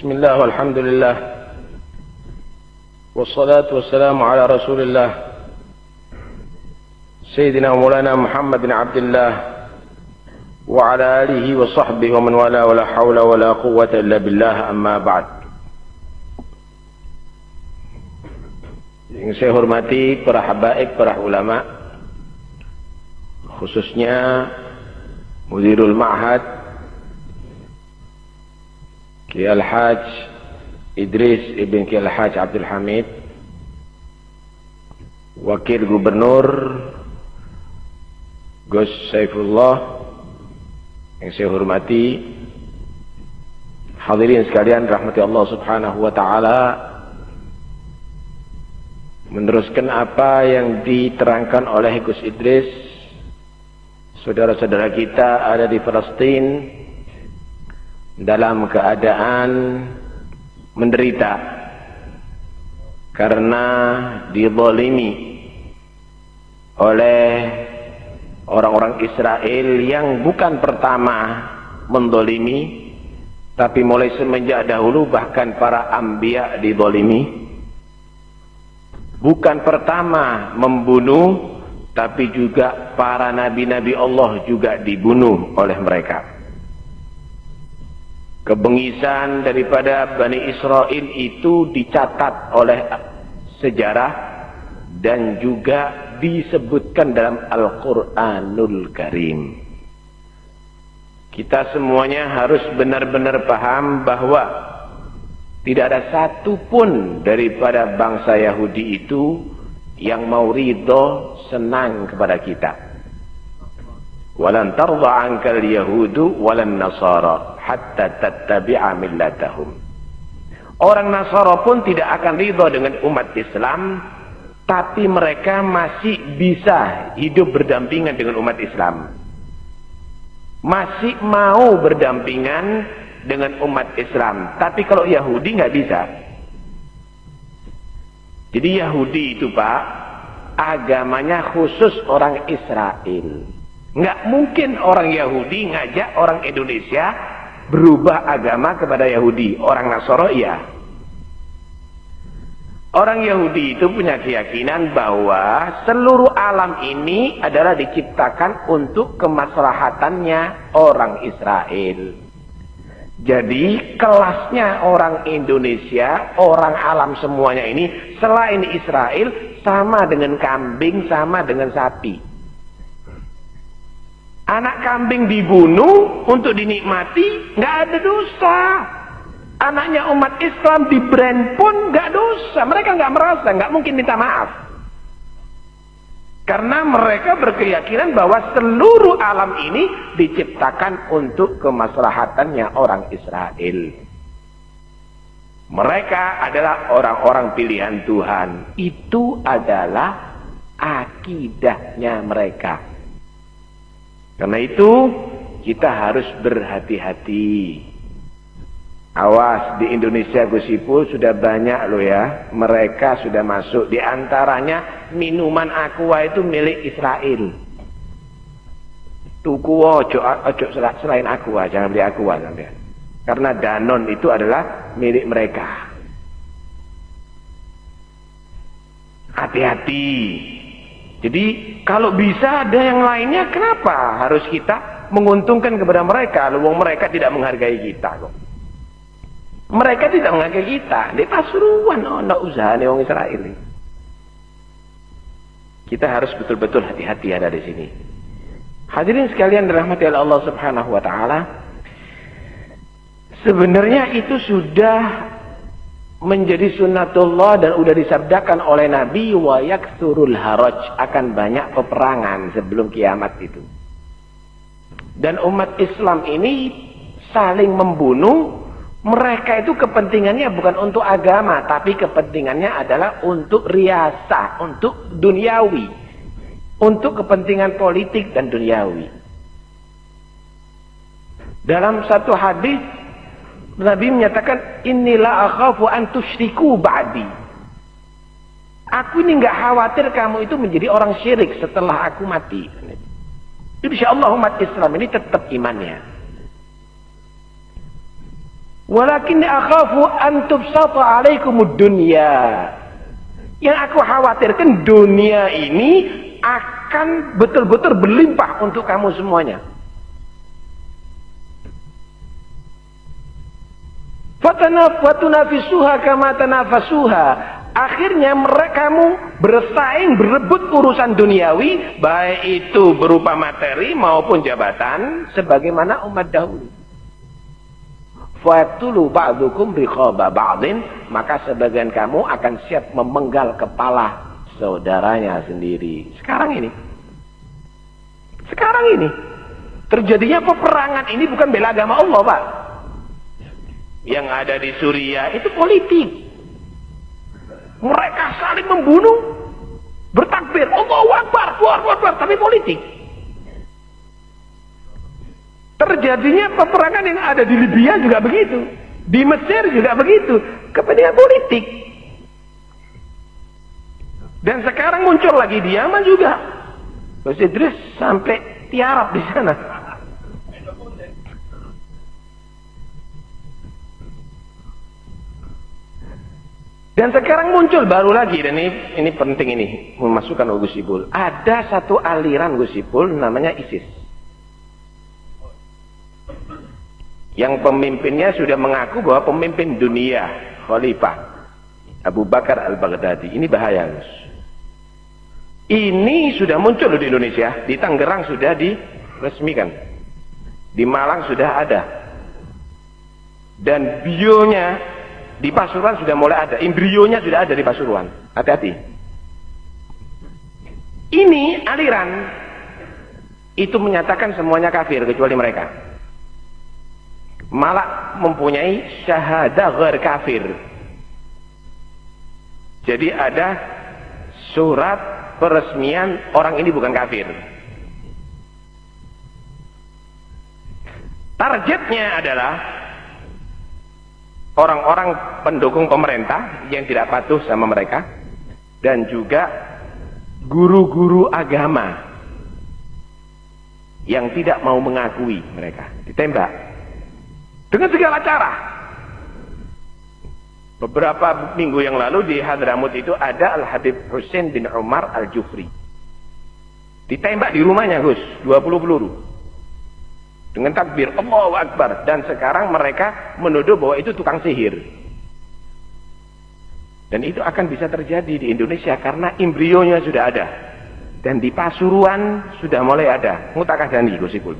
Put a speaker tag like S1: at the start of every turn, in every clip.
S1: بسم الله والحمد لله والصلاة والسلام على رسول الله سيدنا ومولانا محمد بن عبد الله وعلى آله وصحبه ومن والاه ولا حول ولا قوة إلا بالله أما بعد. Yang saya hormati para habaib, para ulama, khususnya Mudirul Ma'had, Ki Al-Haj Idris Ibn Ki Al-Haj Abdul Hamid, Wakil Gubernur Gus Saifullah, yang saya hormati, hadirin sekalian rahmati Allah Subhanahu wa taala meneruskan apa yang diterangkan oleh Gus Idris. Saudara-saudara kita ada di Palestin dalam keadaan menderita karena dizalimi oleh orang-orang Israel yang bukan pertama mendolimi tapi mulai semenjak dahulu bahkan para ambia dizalimi bukan pertama membunuh tapi juga para nabi-nabi Allah juga dibunuh oleh mereka kebengisan daripada Bani Israel itu dicatat oleh sejarah dan juga disebutkan dalam Al-Quranul Karim kita semuanya harus benar-benar paham bahwa tidak ada satu pun daripada bangsa Yahudi itu yang mau ridho senang kepada kita. Walan tarda ankal yahudu walan nasara hatta tattabi'a millatahum. Orang Nasara pun tidak akan ridho dengan umat Islam tapi mereka masih bisa hidup berdampingan dengan umat Islam. Masih mau berdampingan dengan umat Islam. Tapi kalau Yahudi nggak bisa. Jadi Yahudi itu Pak, agamanya khusus orang Israel. Nggak mungkin orang Yahudi ngajak orang Indonesia berubah agama kepada Yahudi. Orang Nasoro iya. Orang Yahudi itu punya keyakinan bahwa seluruh alam ini adalah diciptakan untuk kemaslahatannya orang Israel. Jadi kelasnya orang Indonesia, orang alam semuanya ini selain Israel sama dengan kambing, sama dengan sapi. Anak kambing dibunuh untuk dinikmati, nggak ada dosa. Anaknya umat Islam di brand pun nggak dosa. Mereka nggak merasa, nggak mungkin minta maaf. Karena mereka berkeyakinan bahwa seluruh alam ini diciptakan untuk kemaslahatannya orang Israel. Mereka adalah orang-orang pilihan Tuhan. Itu adalah akidahnya mereka. Karena itu kita harus berhati-hati. Awas di Indonesia Gusipul sudah banyak loh ya. Mereka sudah masuk. Di antaranya minuman aqua itu milik Israel. Tuku ojo, ojo selain aqua. Jangan beli aqua sampai. Karena Danon itu adalah milik mereka. Hati-hati. Jadi kalau bisa ada yang lainnya kenapa harus kita menguntungkan kepada mereka. Luang mereka tidak menghargai kita kok. Mereka tidak mengaku kita. Di pasuruan, oh, no, usaha nih orang Israel. ini. Kita harus betul-betul hati-hati ada di sini. Hadirin sekalian dirahmati oleh Allah Subhanahu wa taala. Sebenarnya itu sudah menjadi sunnatullah dan sudah disabdakan oleh Nabi wa yaksurul haraj akan banyak peperangan sebelum kiamat itu. Dan umat Islam ini saling membunuh mereka itu kepentingannya bukan untuk agama, tapi kepentingannya adalah untuk riasa, untuk duniawi. Untuk kepentingan politik dan duniawi. Dalam satu hadis Nabi menyatakan inilah akhafu an tusyriku ba'di. Aku ini enggak khawatir kamu itu menjadi orang syirik setelah aku mati. Insya Allah umat Islam ini tetap imannya. Walakin akhafu an tubsata alaikumud dunya. Yang aku khawatirkan dunia ini akan betul-betul berlimpah untuk kamu semuanya. Fatunafisuha kama tanafasuha. Akhirnya mereka kamu bersaing berebut urusan duniawi baik itu berupa materi maupun jabatan sebagaimana umat dahulu. Fatulu ba'dukum riqaba ba'din maka sebagian kamu akan siap memenggal kepala saudaranya sendiri. Sekarang ini. Sekarang ini. Terjadinya peperangan ini bukan bela agama Allah, Pak yang ada di Suriah itu politik. Mereka saling membunuh, bertakbir, Allahu Akbar, Allahu Akbar, tapi politik. Terjadinya peperangan yang ada di Libya juga begitu. Di Mesir juga begitu. Kepentingan politik. Dan sekarang muncul lagi di Yaman juga. Terus Idris sampai tiarap di sana. Dan sekarang muncul baru lagi dan ini ini penting ini memasukkan Gus Ipul. Ada satu aliran Gus Ipul namanya ISIS. Yang pemimpinnya sudah mengaku bahwa pemimpin dunia khalifah Abu Bakar Al-Baghdadi. Ini bahaya, Gus. Ini sudah muncul di Indonesia, di Tangerang sudah diresmikan. Di Malang sudah ada. Dan bionya di Pasuruan sudah mulai ada, embrionya sudah ada di Pasuruan. Hati-hati. Ini aliran itu menyatakan semuanya kafir kecuali mereka. Malah mempunyai syahadah ghair kafir. Jadi ada surat peresmian orang ini bukan kafir. Targetnya adalah orang-orang pendukung pemerintah yang tidak patuh sama mereka dan juga guru-guru agama yang tidak mau mengakui mereka. Ditembak. Dengan segala cara. Beberapa minggu yang lalu di Hadramut itu ada Al-Habib Hussein bin Umar Al-Jufri. Ditembak di rumahnya Gus. 20 peluru dengan takbir Allahu Akbar. Dan sekarang mereka menuduh bahwa itu tukang sihir. Dan itu akan bisa terjadi di Indonesia karena embrionya sudah ada. Dan di Pasuruan sudah mulai ada. Mutakah dani gosipul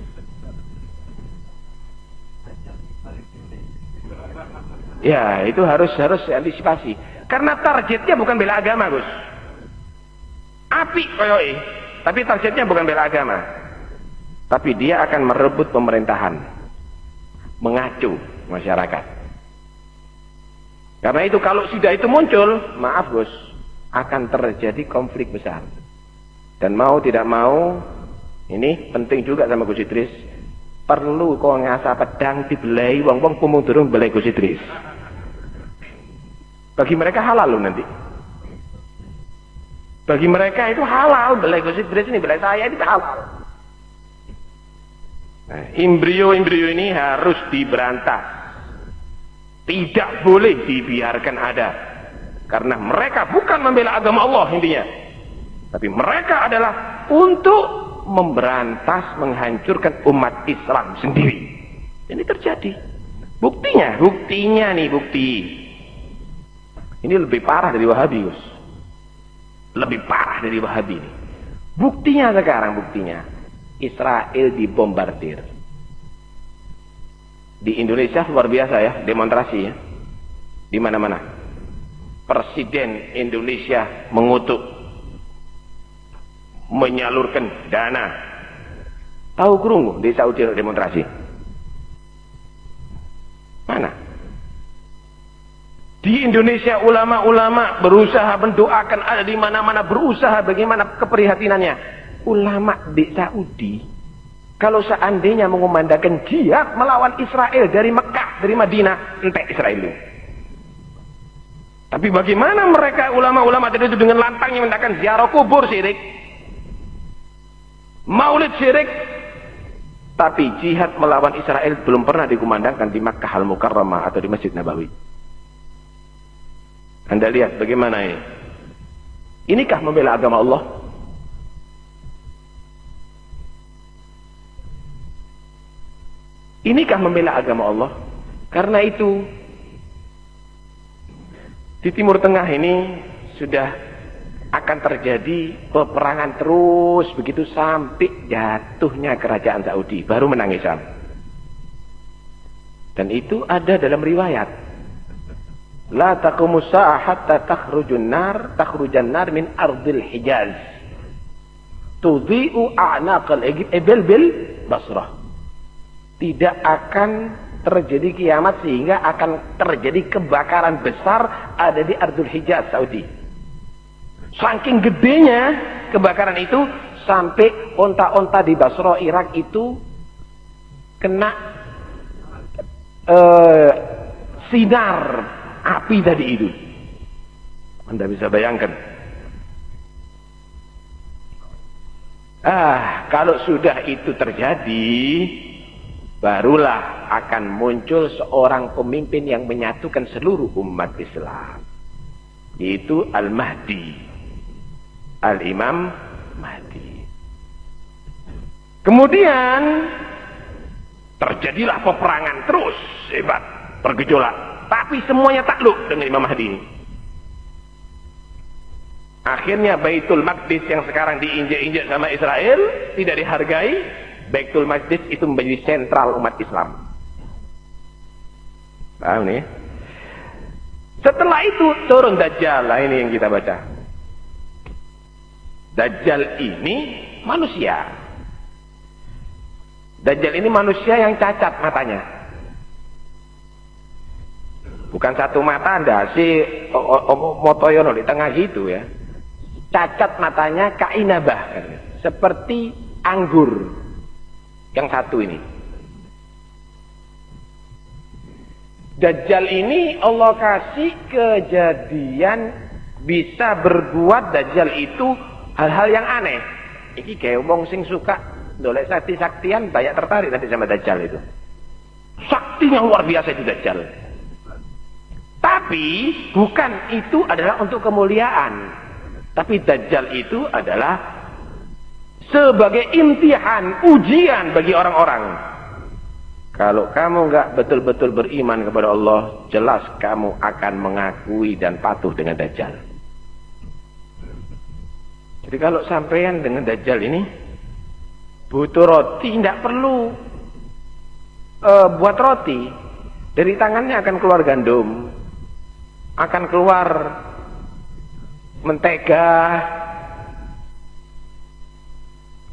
S1: ya itu harus harus antisipasi. Karena targetnya bukan bela agama Gus. Api koyoi tapi targetnya bukan bela agama tapi dia akan merebut pemerintahan. Mengacu masyarakat. Karena itu kalau sudah itu muncul, maaf Gus, akan terjadi konflik besar. Dan mau tidak mau, ini penting juga sama Gus Idris, perlu kau ngasa pedang dibelai wong-wong pumung durung belai Gus Idris. Bagi mereka halal loh nanti. Bagi mereka itu halal belai Gus Idris ini belai saya itu halal. Embrio-embrio ini harus diberantas. Tidak boleh dibiarkan ada. Karena mereka bukan membela agama Allah intinya. Tapi mereka adalah untuk memberantas, menghancurkan umat Islam sendiri. Ini terjadi. Buktinya, buktinya nih bukti. Ini lebih parah dari Wahabi. Lebih parah dari Wahabi ini. Buktinya sekarang, buktinya Israel dibombardir. Di Indonesia luar biasa ya demonstrasi ya. Di mana-mana. Presiden Indonesia mengutuk menyalurkan dana. Tahu kerungu di Saudi demonstrasi? Mana? Di Indonesia ulama-ulama berusaha mendoakan ada di mana-mana berusaha bagaimana keprihatinannya ulama di Saudi kalau seandainya mengumandangkan jihad melawan Israel dari Mekah, dari Madinah, entek Israel itu. Tapi bagaimana mereka ulama-ulama tadi itu dengan lantangnya mengatakan ziarah kubur syirik. Maulid syirik. Tapi jihad melawan Israel belum pernah dikumandangkan di Makkah Al-Mukarramah atau di Masjid Nabawi. Anda lihat bagaimana ini. Inikah membela agama Allah? Inikah membela agama Allah? Karena itu di Timur Tengah ini sudah akan terjadi peperangan terus begitu sampai jatuhnya kerajaan Saudi baru menang Islam. Dan itu ada dalam riwayat. La sa'ah hatta takhrujun nar takhrujan nar min ardil Hijaz. Tudhi'u a'naqal ibil bil Basrah. Tidak akan terjadi kiamat sehingga akan terjadi kebakaran besar ada di Ardul Hijaz Saudi. Saking gedenya kebakaran itu sampai onta-onta di Basra Irak itu kena uh, sinar api tadi itu. Anda bisa bayangkan. Ah, kalau sudah itu terjadi, barulah akan muncul seorang pemimpin yang menyatukan seluruh umat Islam. Yaitu Al-Mahdi. Al-Imam Mahdi. Kemudian terjadilah peperangan terus. Hebat. Bergejolak tapi semuanya takluk dengan Imam Mahdi akhirnya Baitul Maqdis yang sekarang diinjak-injak sama Israel tidak dihargai Baitul Maqdis itu menjadi sentral umat Islam. Paham nih? Setelah itu turun Dajjal. Lah ini yang kita baca. Dajjal ini manusia. Dajjal ini manusia yang cacat matanya. Bukan satu mata anda si Motoyono di tengah gitu ya. Cacat matanya kainabah. Seperti anggur yang satu ini. Dajjal ini Allah kasih kejadian bisa berbuat Dajjal itu hal-hal yang aneh. Iki kayak wong sing suka dolek sakti-saktian banyak tertarik nanti sama Dajjal itu. Sakti yang luar biasa itu Dajjal. Tapi bukan itu adalah untuk kemuliaan. Tapi Dajjal itu adalah sebagai imtihan, ujian bagi orang-orang. Kalau kamu nggak betul-betul beriman kepada Allah, jelas kamu akan mengakui dan patuh dengan Dajjal. Jadi kalau sampean dengan Dajjal ini, butuh roti, tidak perlu uh, buat roti. Dari tangannya akan keluar gandum, akan keluar mentega,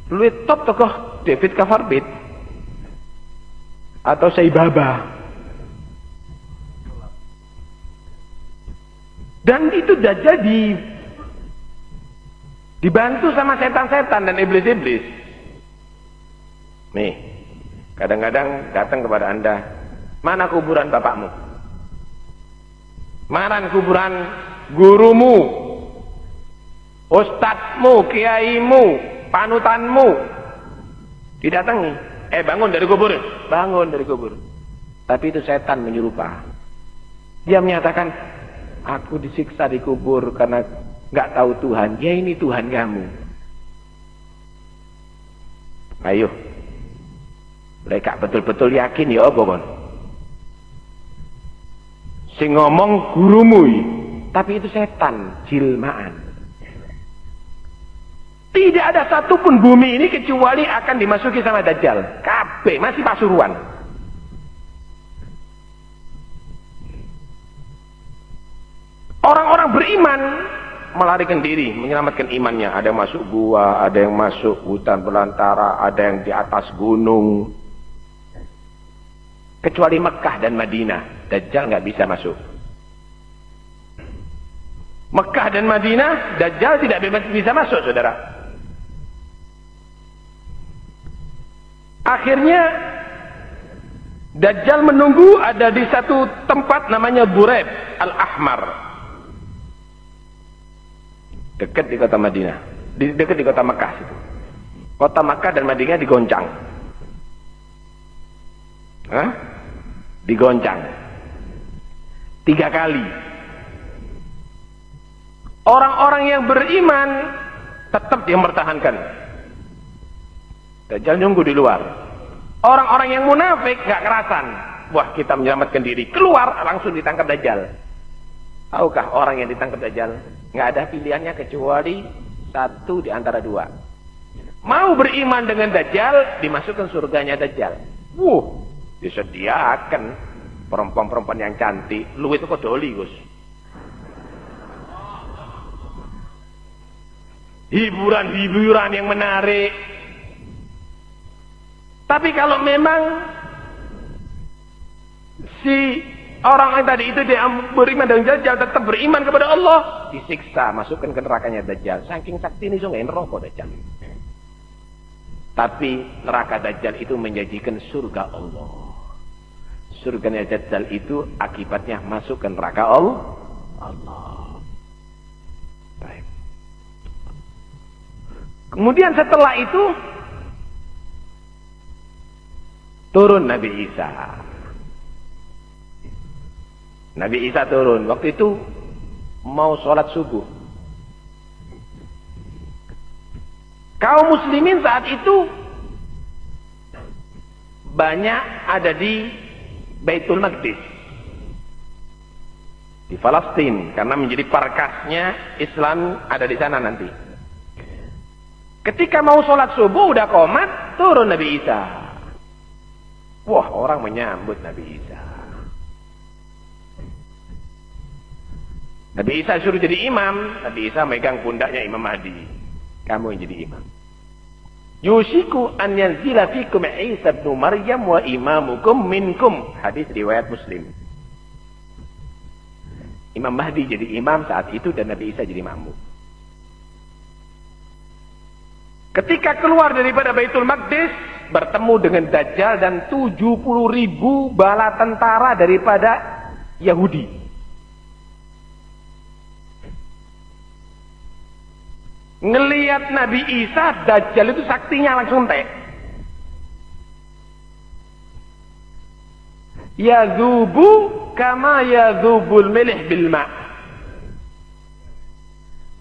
S1: Luwih top tokoh David Kavarbit atau Saibaba. Dan itu jadi dibantu sama setan-setan dan iblis-iblis. Nih, kadang-kadang datang kepada anda, mana kuburan bapakmu? Mana kuburan gurumu? Ustadzmu, kiaimu, panutanmu. Didatangi. Eh bangun dari kubur. Bangun dari kubur. Tapi itu setan menyerupa dia menyatakan aku disiksa di kubur karena nggak tahu Tuhan. Ya ini Tuhan kamu. Ayo. Mereka betul-betul yakin ya apa kon? Sing ngomong gurumu tapi itu setan jilmaan tidak ada satupun bumi ini kecuali akan dimasuki sama Dajjal. Kabeh masih pasuruan. Orang-orang beriman melarikan diri, menyelamatkan imannya. Ada yang masuk gua, ada yang masuk hutan belantara, ada yang di atas gunung. Kecuali Mekah dan Madinah, Dajjal nggak bisa masuk. Mekah dan Madinah, Dajjal tidak bisa masuk, saudara. Akhirnya Dajjal menunggu ada di satu tempat namanya Bureb Al-Ahmar. Dekat di kota Madinah. Di, dekat di kota Mekah. Kota Mekah dan Madinah digoncang. Hah? Digoncang. Tiga kali. Orang-orang yang beriman tetap dia mempertahankan. Dajjal nunggu di luar. Orang-orang yang munafik gak kerasan. Wah kita menyelamatkan diri. Keluar langsung ditangkap Dajjal. Tahukah orang yang ditangkap Dajjal? Gak ada pilihannya kecuali satu di antara dua. Mau beriman dengan Dajjal, dimasukkan surganya Dajjal. Wuh, disediakan perempuan-perempuan yang cantik. Lu itu kok doli, Gus. Hiburan-hiburan yang menarik. Tapi kalau memang si orang yang tadi itu dia beriman dengan Dajjal tetap beriman kepada Allah, disiksa, masukkan ke nerakanya Dajjal. Saking sakti ini sungai neraka Dajjal. Tapi neraka Dajjal itu menjanjikan surga Allah. Surga Dajjal itu akibatnya masuk ke neraka Allah. Allah. Kemudian setelah itu turun Nabi Isa. Nabi Isa turun. Waktu itu mau sholat subuh. Kaum muslimin saat itu banyak ada di Baitul Maqdis. Di Palestina karena menjadi parkasnya Islam ada di sana nanti. Ketika mau sholat subuh udah komat, turun Nabi Isa. Wah, orang menyambut Nabi Isa. Nabi Isa suruh jadi imam. Nabi Isa megang pundaknya Imam Mahdi. Kamu yang jadi imam. Yusiku an yanzila fikum Isa bin Maryam wa imamukum minkum. Hadis riwayat Muslim. Imam Mahdi jadi imam saat itu dan Nabi Isa jadi makmum. Ketika keluar daripada Baitul Maqdis, bertemu dengan Dajjal dan 70 ribu bala tentara daripada Yahudi. Ngeliat Nabi Isa, Dajjal itu saktinya langsung tek. Yazubu kama yazubul milih bil ma.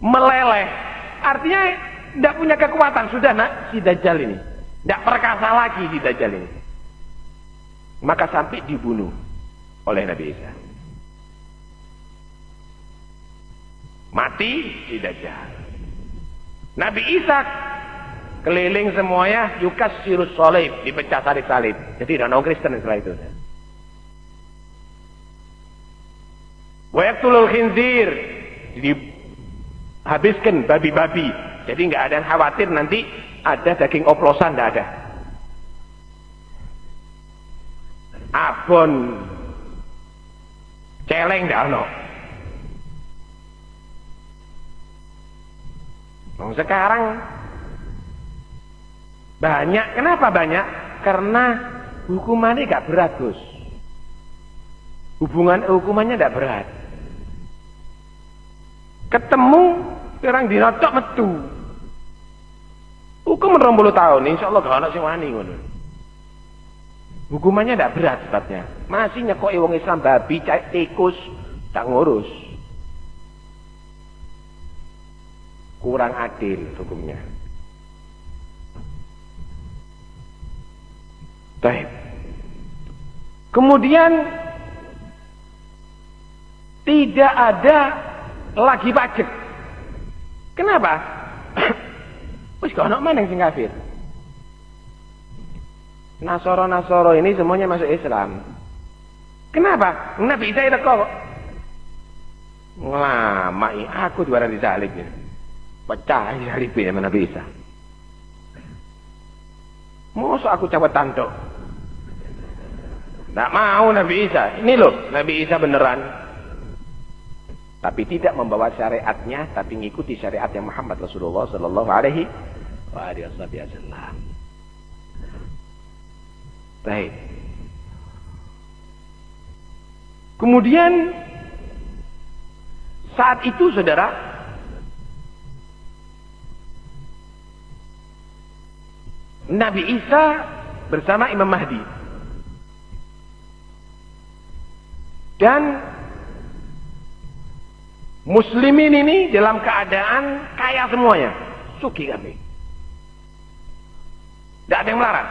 S1: Meleleh. Artinya tidak punya kekuatan. Sudah nak, si Dajjal ini. Tidak perkasa lagi si Dajjal ini. Maka sampai dibunuh oleh Nabi Isa. Mati si Dajjal. Nabi Isa keliling semuanya yukas sirus solib dipecah salib-salib. Jadi tidak Kristen setelah itu. Wayaktulul khinzir dihabiskan babi-babi. Jadi nggak ada yang khawatir nanti ada daging oplosan tidak ada. Abon celeng tidak ada. Oh, sekarang banyak. Kenapa banyak? Karena hukumannya gak berat, Gus. Hubungan hukumannya gak berat. Ketemu orang dinotok metu. Hukum 20 tahun, insya Allah gak ada sing wani ngono. Hukumannya tidak berat sifatnya. Masih nyekok wong Islam babi, tikus, tak ngurus. kurang adil hukumnya. Baik. Kemudian tidak ada lagi pajak. Kenapa? Wis kok ana mana sing kafir? Nasoro-nasoro ini semuanya masuk Islam. Kenapa? Nabi Isa itu kok. Lama aku juara disalib ya. Pecah salibnya mana bisa. Masa aku cabut tanto? Tak mau Nabi Isa. Ini loh Nabi Isa beneran. Tapi tidak membawa syariatnya, tapi mengikuti syariat yang Muhammad Rasulullah Sallallahu Alaihi Wasallam. Baik. Kemudian saat itu saudara Nabi Isa bersama Imam Mahdi. Dan muslimin ini dalam keadaan kaya semuanya. Suki kami. Tidak ada yang melarang.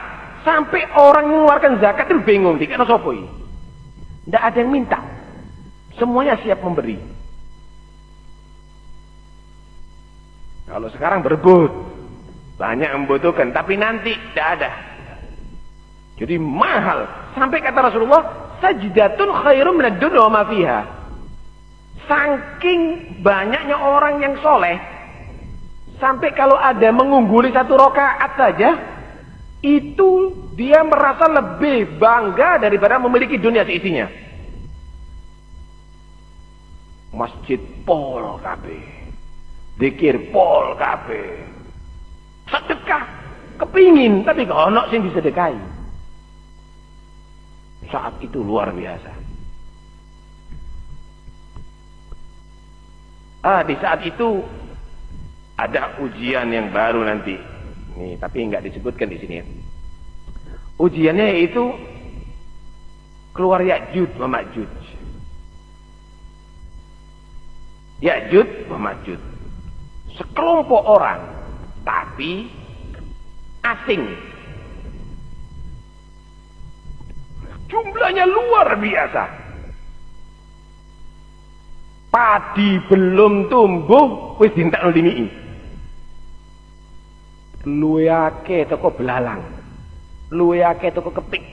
S1: Sampai orang mengeluarkan zakat itu bingung. Tidak ada. Tidak ada yang minta. Semuanya siap memberi. Kalau sekarang berebut. Banyak membutuhkan. Tapi nanti tidak ada. Jadi mahal. Sampai kata Rasulullah. Sajdatun khairum minad wa fiha. Saking banyaknya orang yang soleh. Sampai kalau ada mengungguli satu rokaat saja. Itu dia merasa lebih bangga daripada memiliki dunia seisinya. Masjid pol kabeh. Dikir pol kabeh. Sedekah kepingin tapi kok ono sing disedekahi. Saat itu luar biasa. Ah, di saat itu ada ujian yang baru nanti. Nih, tapi nggak disebutkan di sini. Ujiannya itu keluar Ya'jud wa Ma'jud. Ya'jud wa Ma'jud sekelompok orang tapi asing jumlahnya luar biasa padi belum tumbuh wis dintakno limiki luwe akeh toko belalang. Luwe akeh toko kepik.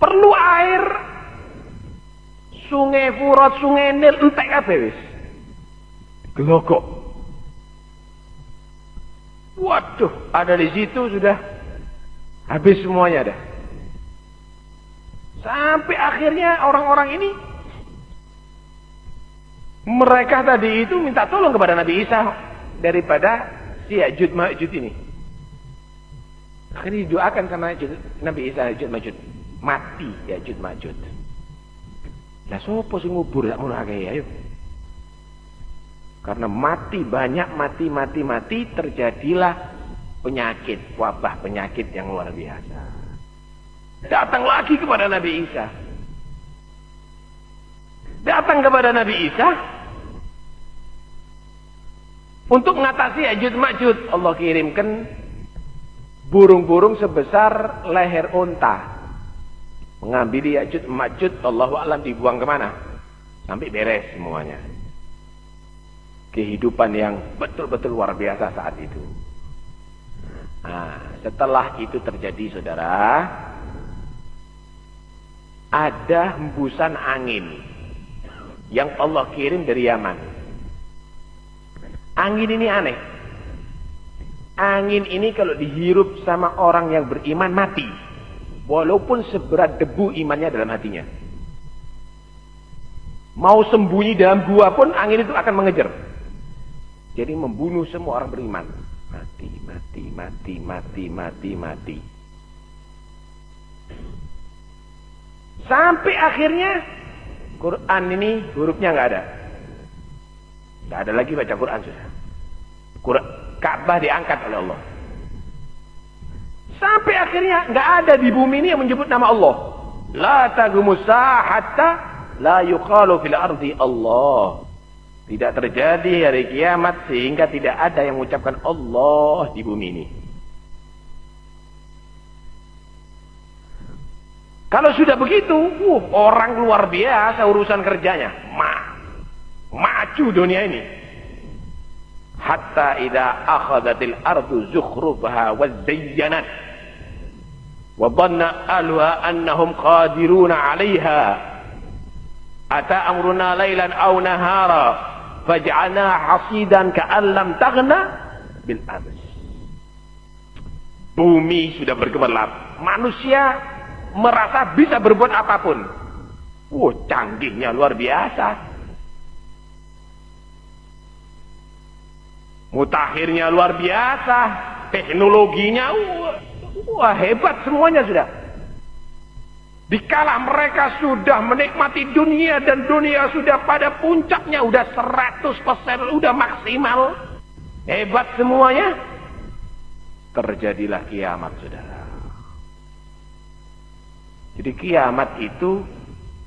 S1: Perlu air. Sungai Furat sungai Nil entek kabeh wis. Gelogok. Waduh, ada di situ sudah. Habis semuanya dah. Sampai akhirnya orang-orang ini mereka tadi itu minta tolong kepada Nabi Isa daripada si Ya'jud Ma'jud ini. Akhirnya didoakan sama Nabi Isa Ya'jud Ma'jud. Mati Ya'jud Ma'jud. Lah sopo sing ngubur tak ngono akeh ayo. Karena mati banyak, mati, mati, mati, terjadilah penyakit, wabah penyakit yang luar biasa. Datang lagi kepada Nabi Isa. Datang kepada Nabi Isa. Untuk mengatasi ajud majud. Allah kirimkan burung-burung sebesar leher unta. Mengambil ajud majud. Allah alam dibuang ke mana? Sampai beres semuanya kehidupan yang betul-betul luar biasa saat itu. Nah, setelah itu terjadi saudara, ada hembusan angin yang Allah kirim dari Yaman. Angin ini aneh. Angin ini kalau dihirup sama orang yang beriman mati. Walaupun seberat debu imannya dalam hatinya. Mau sembunyi dalam gua pun angin itu akan mengejar. Jadi membunuh semua orang beriman. Mati, mati, mati, mati, mati, mati. Sampai akhirnya Quran ini hurufnya nggak ada. Nggak ada lagi baca Quran sudah. Ka'bah diangkat oleh Allah. Sampai akhirnya nggak ada di bumi ini yang menyebut nama Allah. La tagumusa hatta la yuqalu fil ardi Allah. Tidak terjadi hari kiamat sehingga tidak ada yang mengucapkan Allah di bumi ini. Kalau sudah begitu, uh, orang luar biasa urusan kerjanya. Ma, maju dunia ini. Hatta idza akhadatil ardu zukhrufaha wa zayyanat wa dhanna ahluha annahum qadiruna 'alayha ata amruna laylan aw nahara faj'alna hasidan ka'allam taghna bil ams. Bumi sudah bergemerlap. Manusia merasa bisa berbuat apa pun. Wow, canggihnya luar biasa. Mutakhirnya luar biasa. Teknologinya, wah hebat semuanya sudah. Dikala mereka sudah menikmati dunia dan dunia sudah pada puncaknya, udah 100%, udah maksimal, hebat semuanya, terjadilah kiamat saudara. Jadi kiamat itu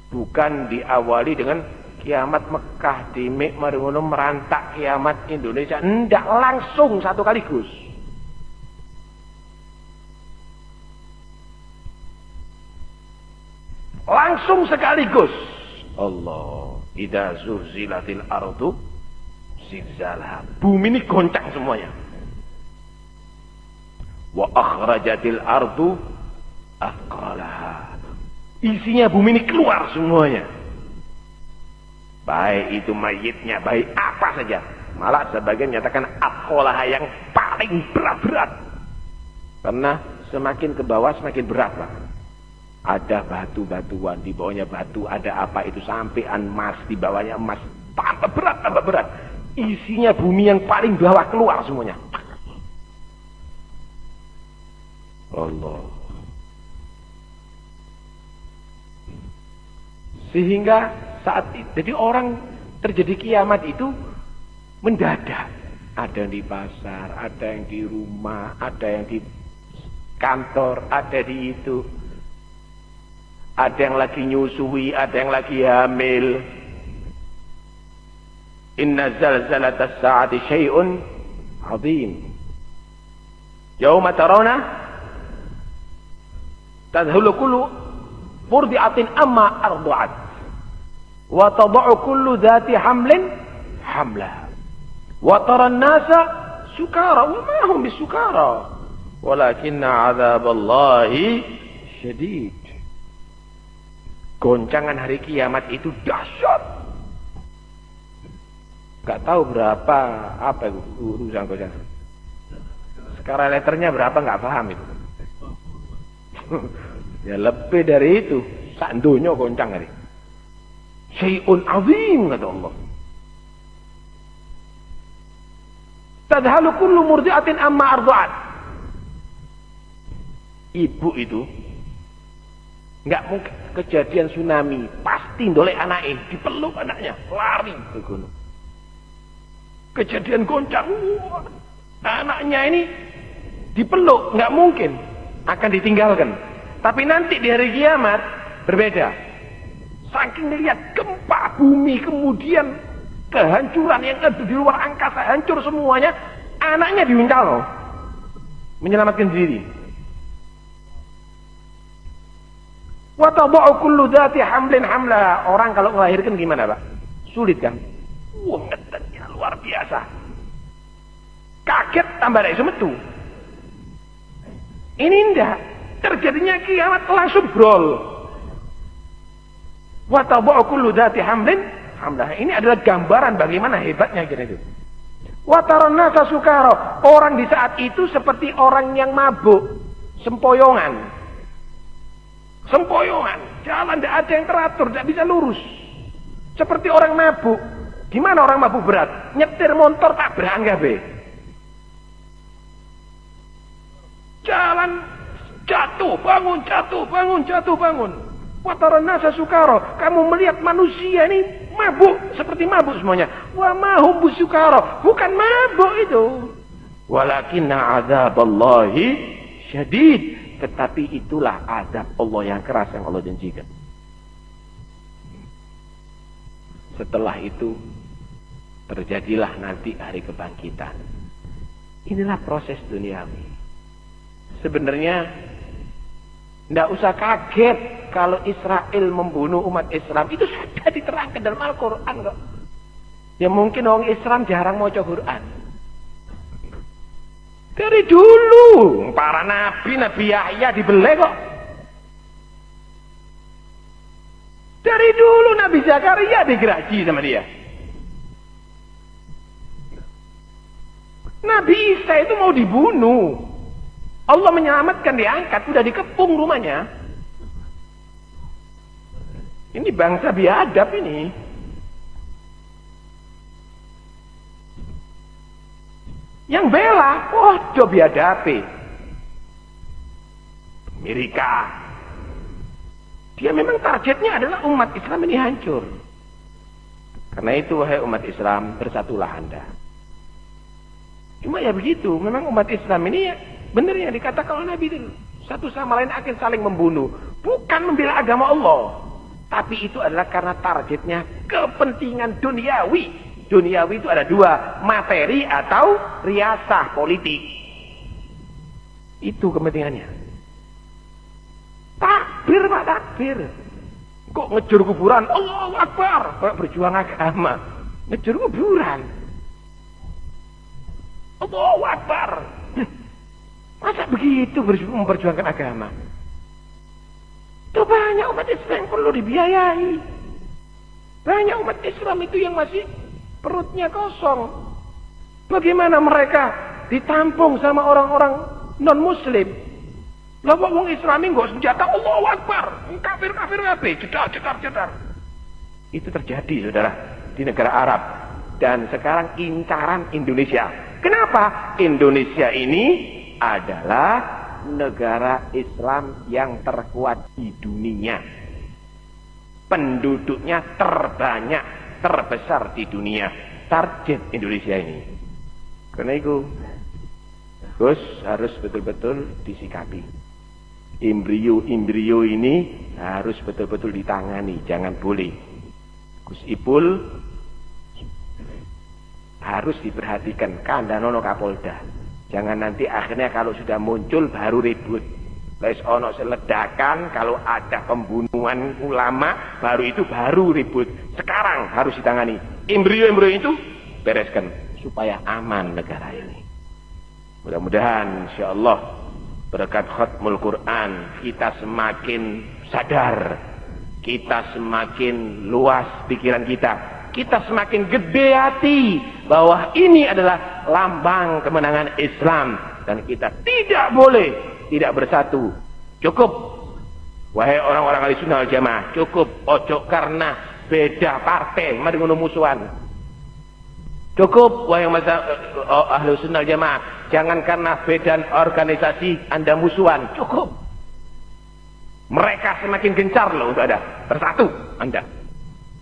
S1: bukan diawali dengan kiamat Mekah di Maringono merantak kiamat Indonesia. Tidak langsung satu kaligus. Langsung sekaligus. Allah. Ida zuhzilatil ardu zilzalha. Bumi ini goncang semuanya. Wa akhrajatil ardu athqalaha. Isinya bumi ini keluar semuanya. Baik itu mayitnya, baik apa saja. Malah sebagian menyatakan athqalaha yang paling berat-berat. Karena semakin ke bawah semakin berat, Pak. Ada batu-batuan, di bawahnya batu, ada apa itu sampai emas, di bawahnya emas. Tambah berat, tambah berat. Isinya bumi yang paling bawah keluar semuanya. Allah. Sehingga saat jadi orang terjadi kiamat itu mendadak. Ada yang di pasar, ada yang di rumah, ada yang di kantor, ada di itu. Ada yang lagi nyusui, ada yang lagi hamil. Inna zalzalatas sa'ati syai'un azim. Yawma tarawna tadhulu kullu murdi'atin amma ardu'at. Wa tada'u kullu dhati hamlin hamlaha. Wa taran nasa sukara wa ma hum bisukara. Walakinna 'adzaballahi syadid. Goncangan hari kiamat itu dahsyat. Gak tahu berapa apa urusan goncangan. Sekarang letternya berapa nggak paham itu. ya lebih dari itu. Sak dunia goncang hari. Syai'un azim kata Allah. Tadhalu kullu murdi'atin amma ardu'at. Ibu itu nggak mungkin kejadian tsunami. Pasti dolek anaknya dipeluk anaknya lari ke gunung. Kejadian goncang anaknya ini dipeluk nggak mungkin akan ditinggalkan. Tapi nanti di hari kiamat berbeda. Saking lihat gempa bumi kemudian kehancuran yang ada di luar angkasa hancur semuanya anaknya diuncal loh menyelamatkan diri Wa kullu dhati hamlin hamla. Orang kalau melahirkan gimana, Pak? Sulit kan? Wah, ngetennya luar biasa. Kaget tambah dari semetu. Ini indah. Terjadinya kiamat langsung brol. Wa tadau kullu hamlin hamla. Ini adalah gambaran bagaimana hebatnya gitu itu. Wa taranasa sukaro. Orang di saat itu seperti orang yang mabuk, sempoyongan. Sempoyongan, jalan tidak ada yang teratur, tidak bisa lurus. Seperti orang mabuk. Gimana orang mabuk berat? Nyetir motor tabrakan be? Jalan jatuh, bangun, jatuh, bangun, jatuh, bangun. Wataran nasa sukaro. Kamu melihat manusia ini mabuk. Seperti mabuk semuanya. Wa mahum sukaro. Bukan mabuk itu. Walakinna azaballahi syadid. Tetapi itulah azab Allah yang keras yang Allah janjikan. Setelah itu terjadilah nanti hari kebangkitan. Inilah proses duniawi. Sebenarnya tidak usah kaget kalau Israel membunuh umat Islam. Itu sudah diterangkan dalam Al-Quran kok. Ya mungkin orang Islam jarang mau Quran. Dari dulu para nabi, Nabi Yahya dibelai kok. Dari dulu Nabi Zakaria digeraji sama dia. Nabi Isa itu mau dibunuh. Allah menyelamatkan diangkat, udah dikepung rumahnya. Ini bangsa biadab ini. Yang bela, oh coba biadapi. Amerika. Dia memang targetnya adalah umat Islam ini hancur. Karena itu wahai umat Islam, bersatulah Anda. Cuma ya begitu, memang umat Islam ini benar yang dikatakan oleh Nabi itu. Satu sama lain akan saling membunuh. Bukan membela agama Allah. Tapi itu adalah karena targetnya kepentingan duniawi. Duniawi itu ada dua, materi atau riasah politik. Itu kepentingannya. Takbir Pak, takbir. Kok ngejur kuburan? Allah Akbar. Kok berjuang agama. Ngejur kuburan. Allah Akbar. Begitu memperjuangkan agama? Itu banyak umat Islam yang perlu dibiayai. Banyak umat Islam itu yang masih perutnya kosong. Bagaimana mereka ditampung sama orang-orang non-muslim? Lah wong Islami nggak senjata Allahu Akbar. Kafir kafir kabeh, jedar jedar jedar. Itu terjadi Saudara di negara Arab dan sekarang incaran Indonesia. Kenapa? Indonesia ini adalah negara Islam yang terkuat di dunia. Penduduknya terbanyak, terbesar di dunia. Target Indonesia ini. Karena itu, Gus harus betul-betul disikapi. Embrio-embrio ini harus betul-betul ditangani, jangan boleh. Gus Ipul harus diperhatikan kandanono Kapolda Jangan nanti akhirnya kalau sudah muncul baru ribut. Les ono seledakan kalau ada pembunuhan ulama baru itu baru ribut. Sekarang harus ditangani. Embrio-embrio itu bereskan supaya aman negara ini. Mudah-mudahan insyaallah berkat khatmul Quran kita semakin sadar, kita semakin luas pikiran kita kita semakin gede hati bahwa ini adalah lambang kemenangan Islam dan kita tidak boleh tidak bersatu. Cukup wahai orang-orang ahli sunnah jamaah, cukup ojo karena beda partai, mari ngono musuhan. Cukup wahai masa oh, ahli sunnah jamaah, jangan karena beda organisasi Anda musuhan. Cukup. Mereka semakin gencar loh untuk ada bersatu Anda.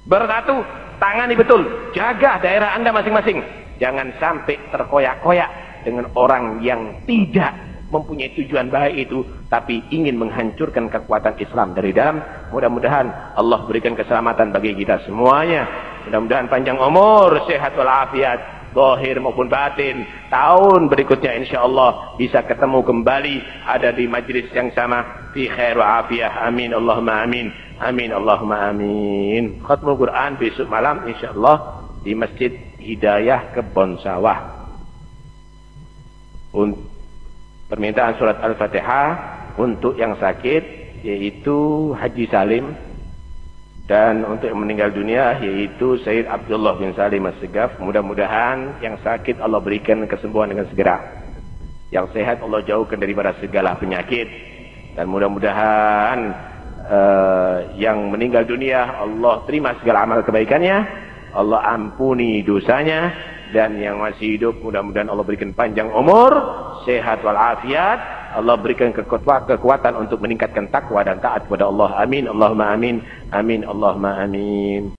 S1: Bersatu Tangani betul, jaga daerah Anda masing-masing. Jangan sampai terkoyak-koyak dengan orang yang tidak mempunyai tujuan baik itu tapi ingin menghancurkan kekuatan Islam dari dalam. Mudah-mudahan Allah berikan keselamatan bagi kita semuanya. Mudah-mudahan panjang umur, sehat walafiat, zahir maupun batin. Tahun berikutnya insya Allah bisa ketemu kembali ada di majlis yang sama fi khair wa afiyah. Amin Allahumma amin. Amin Allahumma amin. Khatmul Quran besok malam insyaallah di Masjid Hidayah Kebon Sawah. Untuk permintaan surat Al-Fatihah untuk yang sakit yaitu Haji Salim dan untuk yang meninggal dunia yaitu Sayyid Abdullah bin Salim As-Segaf. Mudah-mudahan yang sakit Allah berikan kesembuhan dengan segera. Yang sehat Allah jauhkan daripada segala penyakit dan mudah-mudahan uh, yang meninggal dunia Allah terima segala amal kebaikannya. Allah ampuni dosanya. Dan yang masih hidup mudah-mudahan Allah berikan panjang umur sehat walafiat. Allah berikan kekuatan untuk meningkatkan takwa dan taat kepada Allah. Amin. Allahumma amin. Amin. Allahumma amin